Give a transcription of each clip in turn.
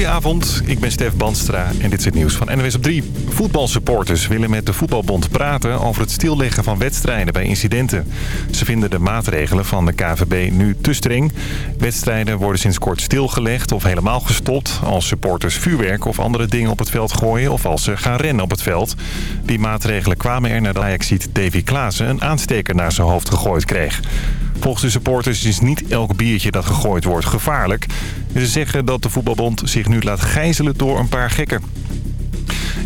Goedenavond, ik ben Stef Banstra en dit is het nieuws van NWS op 3. Voetbalsupporters willen met de voetbalbond praten over het stilleggen van wedstrijden bij incidenten. Ze vinden de maatregelen van de KVB nu te streng. Wedstrijden worden sinds kort stilgelegd of helemaal gestopt... als supporters vuurwerk of andere dingen op het veld gooien of als ze gaan rennen op het veld. Die maatregelen kwamen er nadat Ajaxiet Davy Klaassen een aansteker naar zijn hoofd gegooid kreeg. Volgens de supporters is niet elk biertje dat gegooid wordt gevaarlijk. Ze zeggen dat de voetbalbond zich nu laat gijzelen door een paar gekken.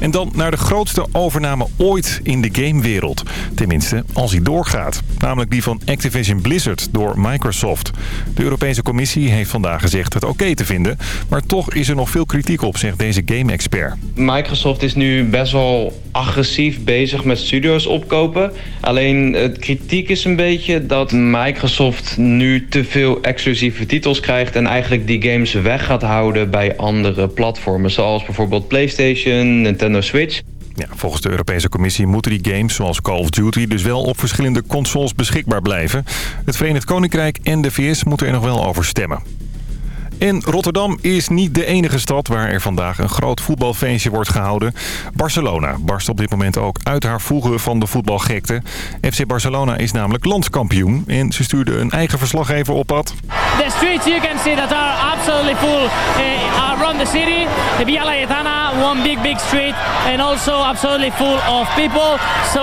En dan naar de grootste overname ooit in de gamewereld. Tenminste, als die doorgaat. Namelijk die van Activision Blizzard door Microsoft. De Europese Commissie heeft vandaag gezegd het oké te vinden. Maar toch is er nog veel kritiek op, zegt deze game-expert. Microsoft is nu best wel agressief bezig met studios opkopen. Alleen het kritiek is een beetje dat Microsoft nu te veel exclusieve titels krijgt... en eigenlijk die games weg gaat houden bij andere platformen. Zoals bijvoorbeeld PlayStation, Nintendo Switch. Ja, volgens de Europese Commissie moeten die games zoals Call of Duty dus wel op verschillende consoles beschikbaar blijven. Het Verenigd Koninkrijk en de VS moeten er nog wel over stemmen. En Rotterdam is niet de enige stad waar er vandaag een groot voetbalfeestje wordt gehouden. Barcelona barst op dit moment ook uit haar voegen van de voetbalgekte. FC Barcelona is namelijk landskampioen en ze stuurde een eigen verslaggever op pad. The streets you can see that are absolutely full uh, around the city. The Via Laietana, one big big street and also absolutely full of people. So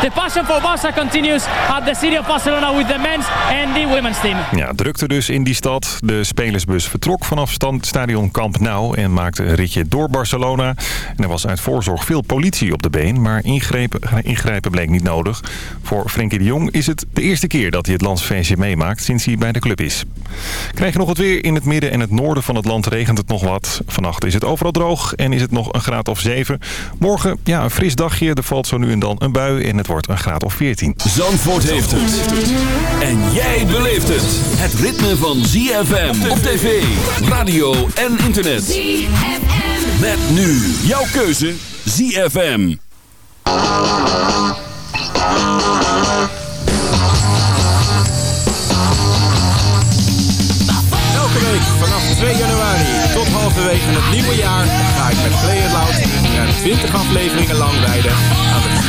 the passion for Barca continues at the city of Barcelona with the men's and the women's team. Ja, drukte dus in die stad. De spelersbus vertrok vanaf stadion Camp Nou en maakte een ritje door Barcelona. En er was uit voorzorg veel politie op de been, maar ingrijpen bleek niet nodig. Voor Frenkie de Jong is het de eerste keer dat hij het landsfeestje meemaakt sinds hij bij de club is. Krijg je nog het weer in het midden en het noorden van het land regent het nog wat. Vannacht is het overal droog en is het nog een graad of 7. Morgen, ja, een fris dagje. Er valt zo nu en dan een bui en het wordt een graad of 14. Zandvoort heeft het. En jij beleeft het. Het ritme van ZFM op radio en internet. ZFM. Met nu jouw keuze ZFM. Elke week vanaf 2 januari tot halverwege het nieuwe jaar ga ik met Play It Loud ruim 20 afleveringen lang wijden aan de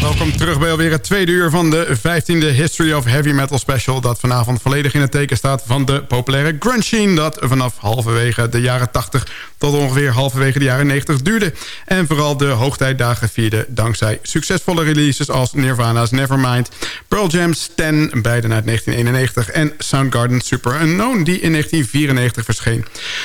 Welkom terug bij alweer het tweede uur van de 15e History of Heavy Metal Special... dat vanavond volledig in het teken staat van de populaire grunge scene... dat vanaf halverwege de jaren 80 tot ongeveer halverwege de jaren 90 duurde... en vooral de hoogtijdagen vierde dankzij succesvolle releases als Nirvana's Nevermind... Pearl Jam's Ten, beiden uit 1991... en Soundgarden Super Unknown, die in 1994 verscheen.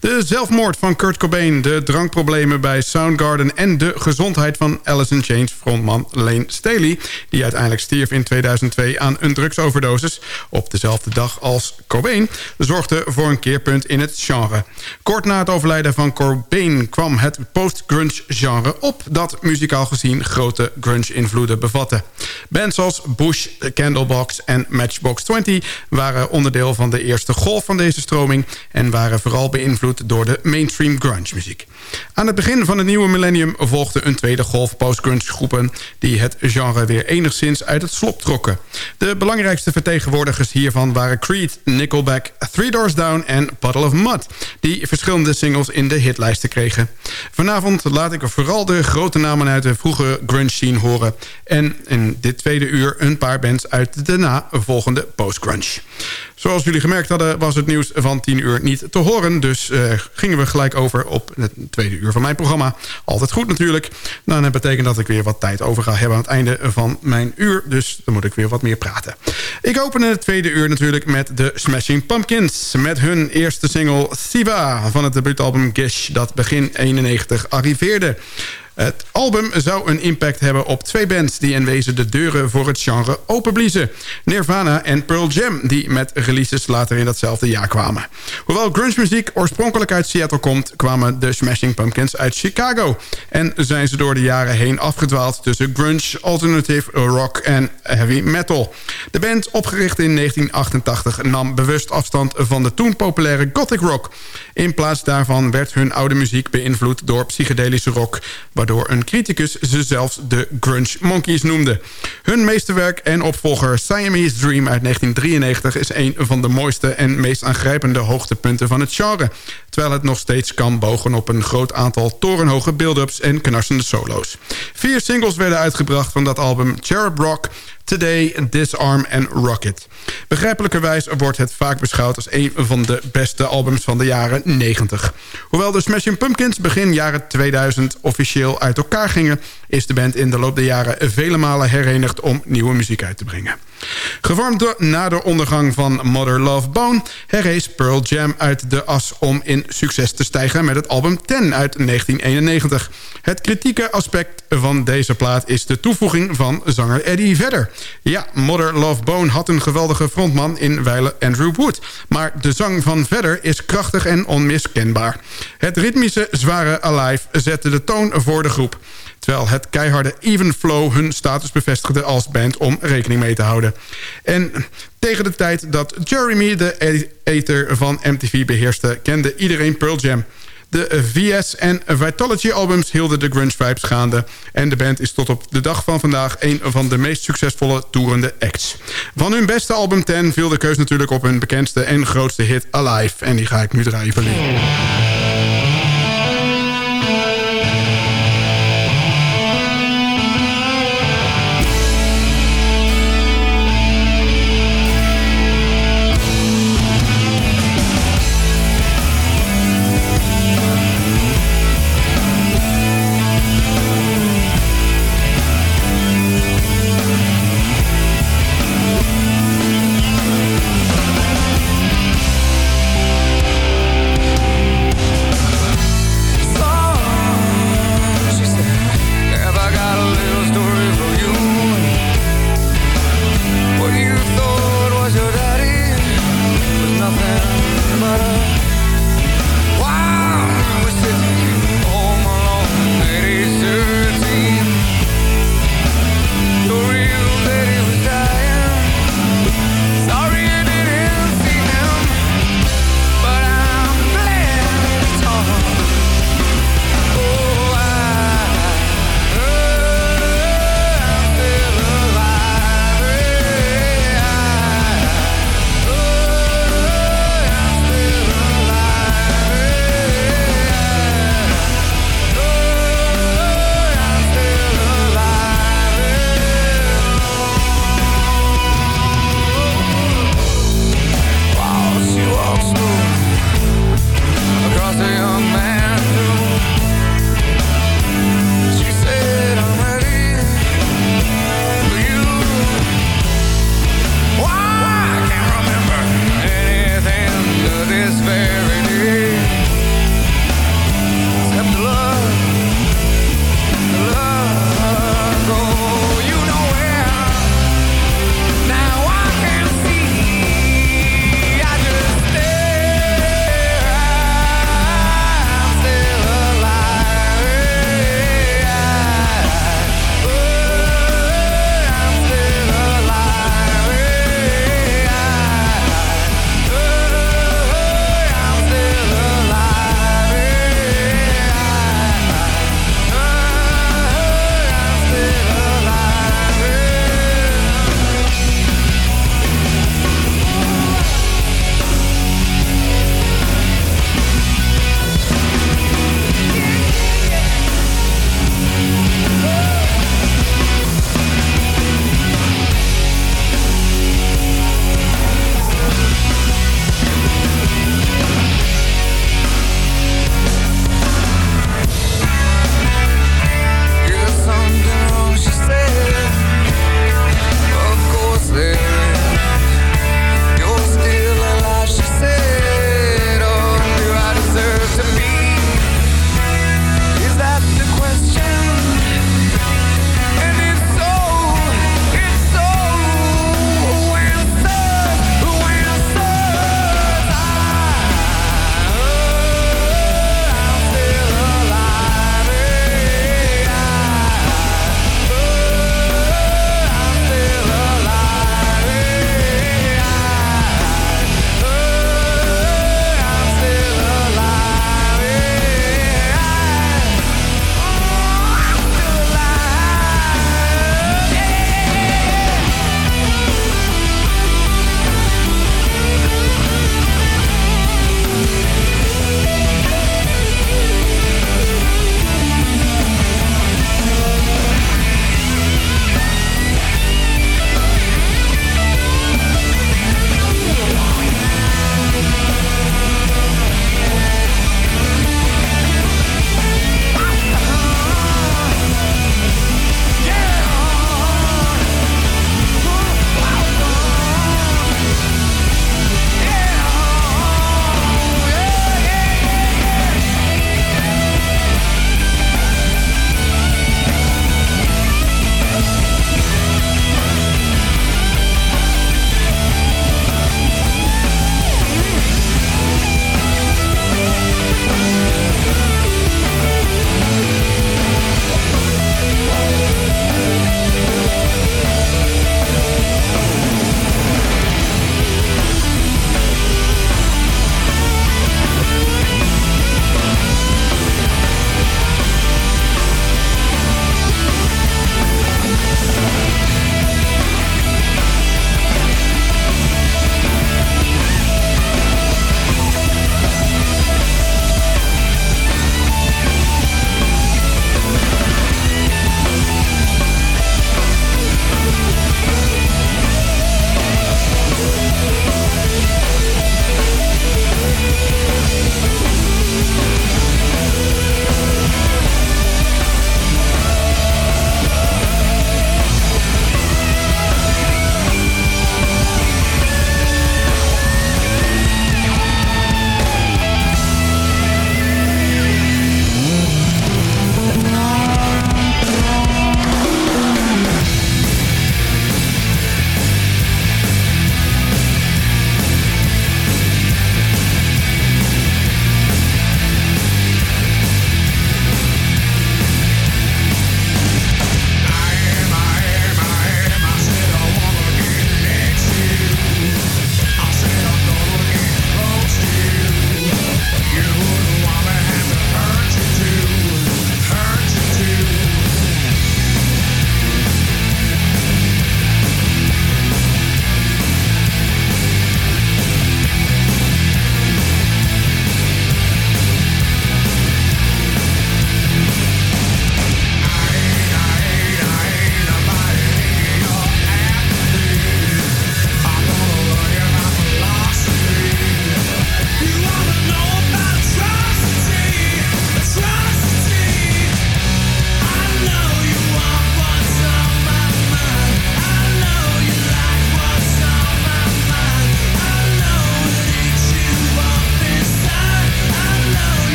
De zelfmoord van Kurt Cobain, de drankproblemen bij Soundgarden... en de gezondheid van Alice in Chains frontman Lane Staley... die uiteindelijk stierf in 2002 aan een drugsoverdosis... op dezelfde dag als Cobain... zorgde voor een keerpunt in het genre. Kort na het overlijden van Cobain kwam het post-grunge genre op... dat muzikaal gezien grote grunge-invloeden bevatte. Bands als Bush, Candlebox en Matchbox 20... waren onderdeel van de eerste golf van deze stroming... en waren vooral beïnvloed door de mainstream grunge-muziek. Aan het begin van het nieuwe millennium volgde een tweede golf post-grunge groepen... die het genre weer enigszins uit het slop trokken. De belangrijkste vertegenwoordigers hiervan waren Creed, Nickelback, Three Doors Down en Puddle of Mud... die verschillende singles in de hitlijsten kregen. Vanavond laat ik vooral de grote namen uit de vroege grunge scene horen... en in dit tweede uur een paar bands uit de na volgende post-grunge. Zoals jullie gemerkt hadden was het nieuws van 10 uur niet te horen. Dus uh, gingen we gelijk over op het tweede uur van mijn programma. Altijd goed natuurlijk. Nou, dat betekent dat ik weer wat tijd over ga hebben aan het einde van mijn uur. Dus dan moet ik weer wat meer praten. Ik open het tweede uur natuurlijk met de Smashing Pumpkins. Met hun eerste single Siva van het debuutalbum Gish dat begin 91 arriveerde. Het album zou een impact hebben op twee bands... die in wezen de deuren voor het genre openbliezen. Nirvana en Pearl Jam, die met releases later in datzelfde jaar kwamen. Hoewel grunge muziek oorspronkelijk uit Seattle komt... kwamen de Smashing Pumpkins uit Chicago. En zijn ze door de jaren heen afgedwaald... tussen grunge, alternative rock en heavy metal. De band, opgericht in 1988... nam bewust afstand van de toen populaire gothic rock. In plaats daarvan werd hun oude muziek beïnvloed door psychedelische rock waardoor een criticus ze zelfs de Grunge Monkeys noemde. Hun meesterwerk en opvolger Siamese Dream uit 1993... is een van de mooiste en meest aangrijpende hoogtepunten van het genre... terwijl het nog steeds kan bogen op een groot aantal torenhoge build-ups en knarsende solo's. Vier singles werden uitgebracht van dat album Cherub Rock... Today, Disarm en Rocket. Begrijpelijkerwijs wordt het vaak beschouwd als een van de beste albums van de jaren 90. Hoewel de Smashing Pumpkins begin jaren 2000 officieel uit elkaar gingen... is de band in de loop der jaren vele malen herenigd om nieuwe muziek uit te brengen. Gevormd na de ondergang van Mother Love Bone... herrees Pearl Jam uit de as om in succes te stijgen... met het album Ten uit 1991. Het kritieke aspect van deze plaat is de toevoeging van zanger Eddie Vedder. Ja, Mother Love Bone had een geweldige frontman in wijle Andrew Wood. Maar de zang van Vedder is krachtig en onmiskenbaar. Het ritmische, zware Alive zette de toon voor de groep terwijl het keiharde Even Flow hun status bevestigde als band om rekening mee te houden. En tegen de tijd dat Jeremy de ether van MTV beheerste... kende iedereen Pearl Jam. De VS en Vitology albums hielden de grunge vibes gaande... en de band is tot op de dag van vandaag... een van de meest succesvolle toerende acts. Van hun beste album 10 viel de keus natuurlijk op hun bekendste en grootste hit Alive. En die ga ik nu draaien voor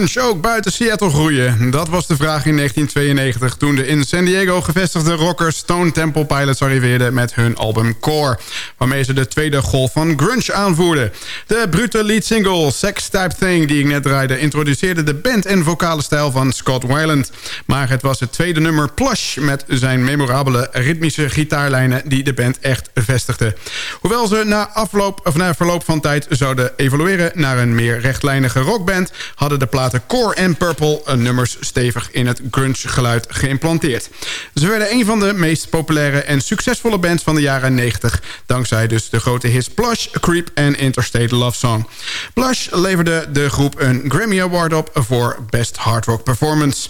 grunge ook buiten Seattle groeien? Dat was de vraag in 1992 toen de in San Diego gevestigde rockers Stone Temple Pilots arriveerden met hun album Core, waarmee ze de tweede golf van grunge aanvoerden. De brute lead single Sex Type Thing die ik net draaide introduceerde de band en vocale stijl van Scott Weiland. Maar het was het tweede nummer Plush met zijn memorabele ritmische gitaarlijnen die de band echt vestigde. Hoewel ze na, afloop, of na verloop van tijd zouden evolueren naar een meer rechtlijnige rockband hadden de Core en Purple nummers stevig in het grunge geluid geïmplanteerd. Ze werden een van de meest populaire en succesvolle bands van de jaren 90... dankzij dus de grote hits Blush, Creep en Interstate Love Song. Blush leverde de groep een Grammy Award op voor Best Hard Rock Performance.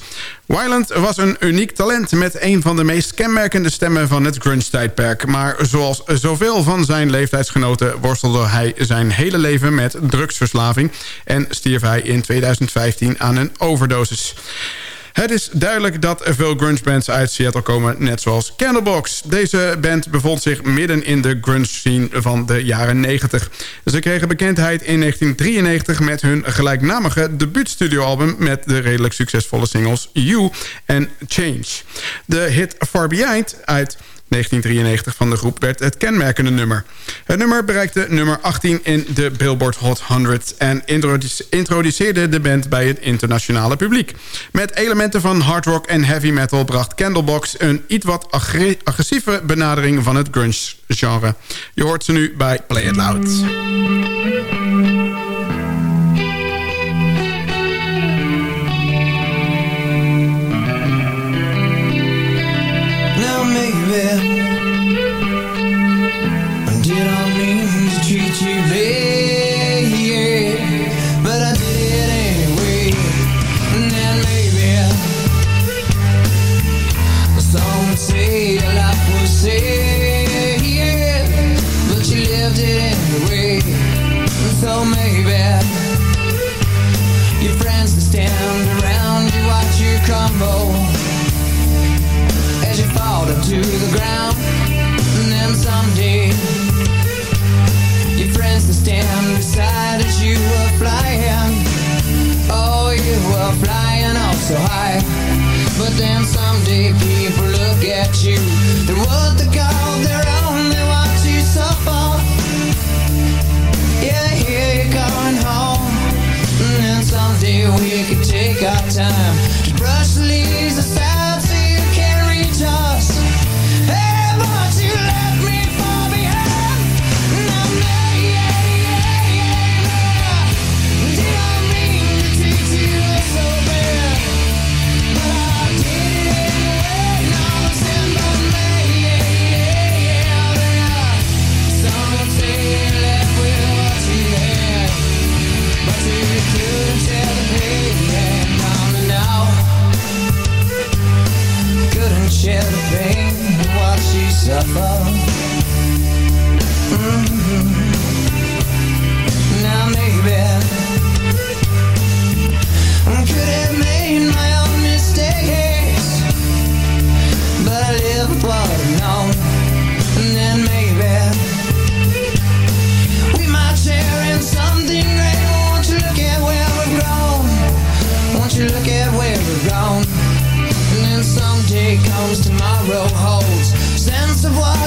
Wyland was een uniek talent met een van de meest kenmerkende stemmen van het grunge-tijdperk. Maar zoals zoveel van zijn leeftijdsgenoten worstelde hij zijn hele leven met drugsverslaving... en stierf hij in 2015 aan een overdosis. Het is duidelijk dat er veel grunge bands uit Seattle komen, net zoals Candlebox. Deze band bevond zich midden in de grunge scene van de jaren 90. Ze kregen bekendheid in 1993 met hun gelijknamige debuutstudioalbum... met de redelijk succesvolle singles You en Change. De hit Far Behind uit 1993 van de groep werd het kenmerkende nummer. Het nummer bereikte nummer 18 in de Billboard Hot 100... en introduceerde de band bij het internationale publiek. Met elementen van hard rock en heavy metal bracht Candlebox... een iets wat agressieve benadering van het grunge-genre. Je hoort ze nu bij Play It Loud. tomorrow holds. Sense of what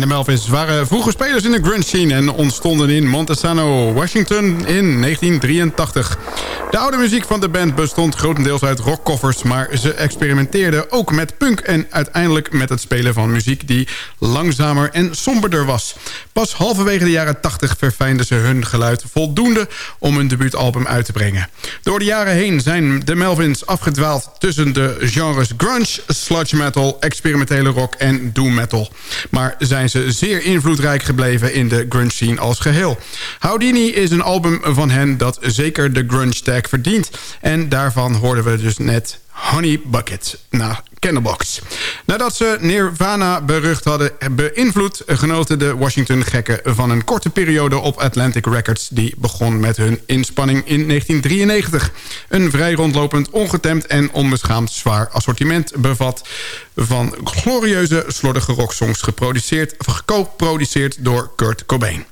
Elvis waren vroege spelers in de grunge scene... en ontstonden in Montesano, Washington in 1983. De oude muziek van de band bestond grotendeels uit rockkoffers... maar ze experimenteerden ook met punk... en uiteindelijk met het spelen van muziek die langzamer en somberder was. Pas halverwege de jaren 80 verfijnden ze hun geluid voldoende... om hun debuutalbum uit te brengen. Door de jaren heen zijn de Melvins afgedwaald tussen de genres grunge, sludge metal... experimentele rock en doom metal. Maar zijn ze zeer invloedrijk gebleven in de grunge scene als geheel. Houdini is een album van hen dat zeker de grunge tag verdient. En daarvan hoorden we dus net Honey Bucket naar Candlebox. Nadat ze Nirvana berucht hadden beïnvloed... genoten de Washington gekken van een korte periode op Atlantic Records... die begon met hun inspanning in 1993. Een vrij rondlopend, ongetemd en onbeschaamd zwaar assortiment bevat... van glorieuze, slordige rocksongs geproduceerd, geco-produceerd door Kurt Cobain.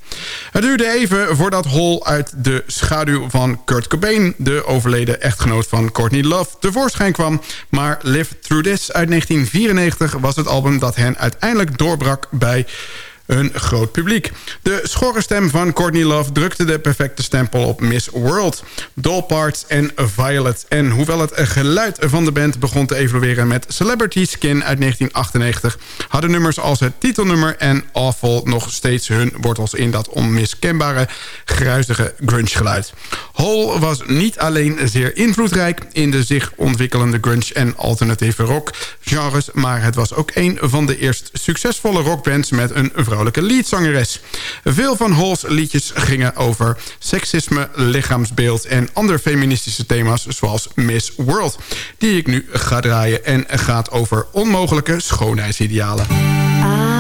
Het duurde even voordat Hall uit de schaduw van Kurt Cobain... de overleden echtgenoot van Courtney Love, tevoorschijn kwam. Maar Live Through This uit 1994 was het album dat hen uiteindelijk doorbrak bij een groot publiek. De schorre stem van Courtney Love drukte de perfecte stempel op Miss World, Doll Parts en Violet. En hoewel het geluid van de band begon te evolueren met Celebrity Skin uit 1998... hadden nummers als het titelnummer en Awful nog steeds hun wortels in dat onmiskenbare, gruizige grunge geluid. Hole was niet alleen zeer invloedrijk in de zich ontwikkelende grunge en alternatieve rock genres... maar het was ook een van de eerst succesvolle rockbands met een vrouw vrouwelijke leadzangeres. Veel van Halls liedjes gingen over seksisme, lichaamsbeeld... en andere feministische thema's zoals Miss World... die ik nu ga draaien en gaat over onmogelijke schoonheidsidealen. I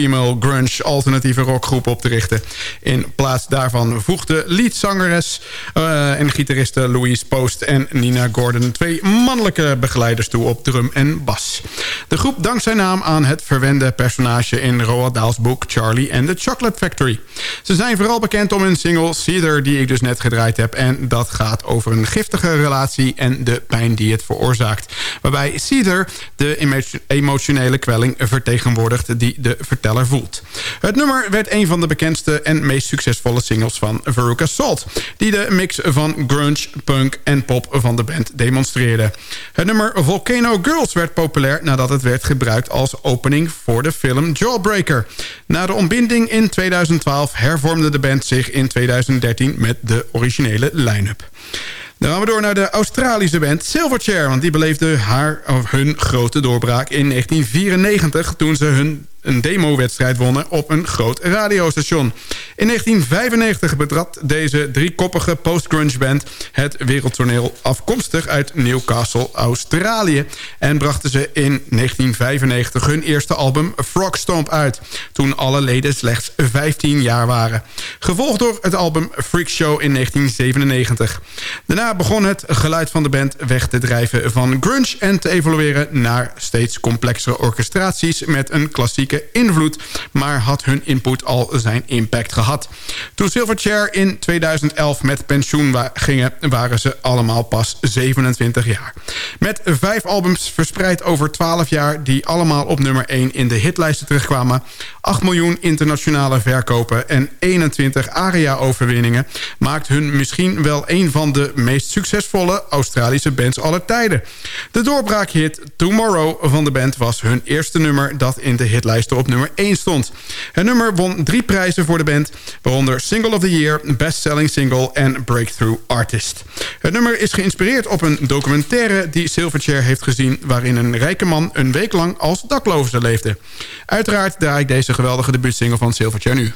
female grunge alternatieve rockgroep op te richten. In plaats daarvan voegde leadzangeres uh, en gitariste Louise Post en Nina Gordon... twee mannelijke begeleiders toe op drum en bas. De groep dankt zijn naam aan het verwende personage in Roald Dahl's boek Charlie and the Chocolate Factory. Ze zijn vooral bekend om hun single Cedar die ik dus net gedraaid heb. En dat gaat over een giftige relatie en de pijn die het veroorzaakt. Waarbij Cedar de emotionele kwelling vertegenwoordigt die de voelt. Het nummer werd een van de bekendste en meest succesvolle singles van Veruca Salt. Die de mix van grunge, punk en pop van de band demonstreerde. Het nummer Volcano Girls werd populair nadat het werd gebruikt als opening voor de film Jawbreaker. Na de ontbinding in 2012 hervormde de band zich in 2013 met de originele line-up. Dan gaan we door naar de Australische band Silverchair. Want die beleefde haar, of hun grote doorbraak in 1994... toen ze hun een demo-wedstrijd wonnen op een groot radiostation. In 1995 betrad deze driekoppige post-grunge band het wereldtoneel afkomstig uit Newcastle, Australië. En brachten ze in 1995 hun eerste album Frog Stomp uit, toen alle leden slechts 15 jaar waren. Gevolgd door het album Freak Show in 1997. Daarna begon het geluid van de band weg te drijven van grunge en te evolueren naar steeds complexere orchestraties met een klassieke invloed... maar had hun input al zijn impact gehad. Toen Silverchair in 2011 met pensioen gingen... waren ze allemaal pas 27 jaar. Met vijf albums verspreid over 12 jaar... die allemaal op nummer 1 in de hitlijsten terugkwamen... 8 miljoen internationale verkopen en 21 ARIA-overwinningen... maakt hun misschien wel een van de meest succesvolle Australische bands aller tijden. De doorbraakhit Tomorrow van de band was hun eerste nummer... dat in de op nummer 1 stond. Het nummer won drie prijzen voor de band... waaronder Single of the Year, Best Selling Single en Breakthrough Artist. Het nummer is geïnspireerd op een documentaire die Silverchair heeft gezien... waarin een rijke man een week lang als dakloze leefde. Uiteraard draai ik deze geweldige debuutsingle van Silverchair nu.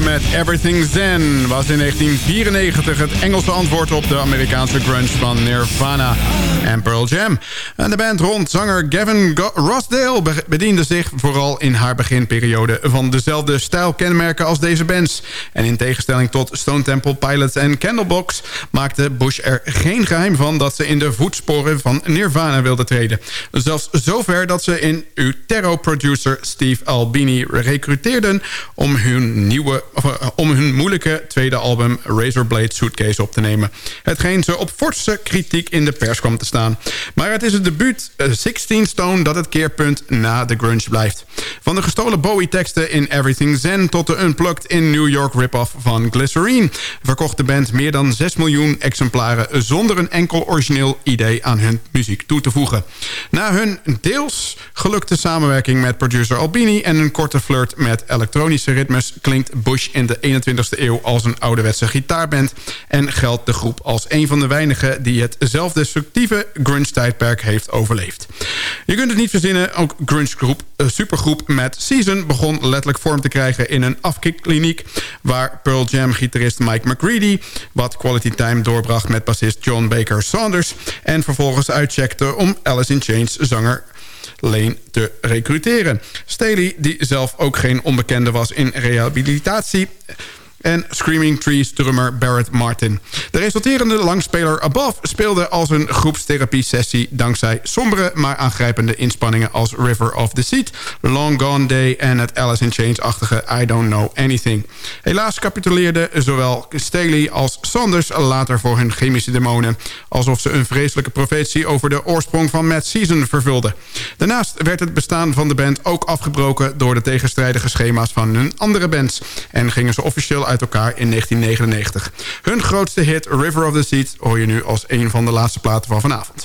We net hoorden Everything Zen... was in 1994 het Engelse antwoord op de Amerikaanse grunge van Nirvana en Pearl Jam. En de band rond zanger Gavin Go- Rossdale be- bediende zich vooral in haar beginperiode... van dezelfde stijlkenmerken als deze bands. En in tegenstelling tot Stone Temple Pilots en Candlebox... maakte Bush er geen geheim van dat ze in de voetsporen van Nirvana wilde treden. Zelfs zover dat ze in Utero-producer Steve Albini recruteerden... om hun, nieuwe, eh, om hun moeilijke tweede album Razorblade Suitcase op te nemen. Hetgeen ze op forse kritiek in de pers kwam te staan. Maar het is het debuut eh, 16 Stone dat het keerpunt na de grunge blijft. Van de gestolen Bowie-teksten in Everything Zen... tot de Unplugged in New York rip-off van Glycerine... verkocht de band meer dan 6 miljoen exemplaren... zonder een enkel origineel idee aan hun muziek toe te voegen. Na hun deels gelukte samenwerking met producer Albini... en een korte flirt met elektronische ritmes... klinkt Bush in de 21ste eeuw als een ouderwetse gitaarband... en geldt de groep als een van de weinigen... die het zelfdestructieve grunge-tijdperk heeft overleefd. Je kunt het niet verzinnen, ook grunge-groep, eh, supergroep Mad Season... begon letterlijk vorm te krijgen in een afkikkliniek... waar Pearl Jam-gitarist Mike McCready... wat quality time doorbracht met bassist John Baker Saunders... en vervolgens uitcheckte om Alice in Chains zanger Lane te recruteren. Staley, die zelf ook geen onbekende was in rehabilitatie en Screaming Trees drummer Barrett Martin. De resulterende langspeler Above speelde als een groepstherapie-sessie... dankzij sombere maar aangrijpende inspanningen als River of the Seat... Long Gone Day en het Alice in Chains-achtige I Don't Know Anything. Helaas capituleerden zowel Staley als Sanders later voor hun chemische demonen... alsof ze een vreselijke profetie over de oorsprong van Mad Season vervulden. Daarnaast werd het bestaan van de band ook afgebroken... door de tegenstrijdige schema's van hun andere bands... en gingen ze officieel uit elkaar in 1999. Hun grootste hit River of the Seeds hoor je nu als een van de laatste platen van vanavond.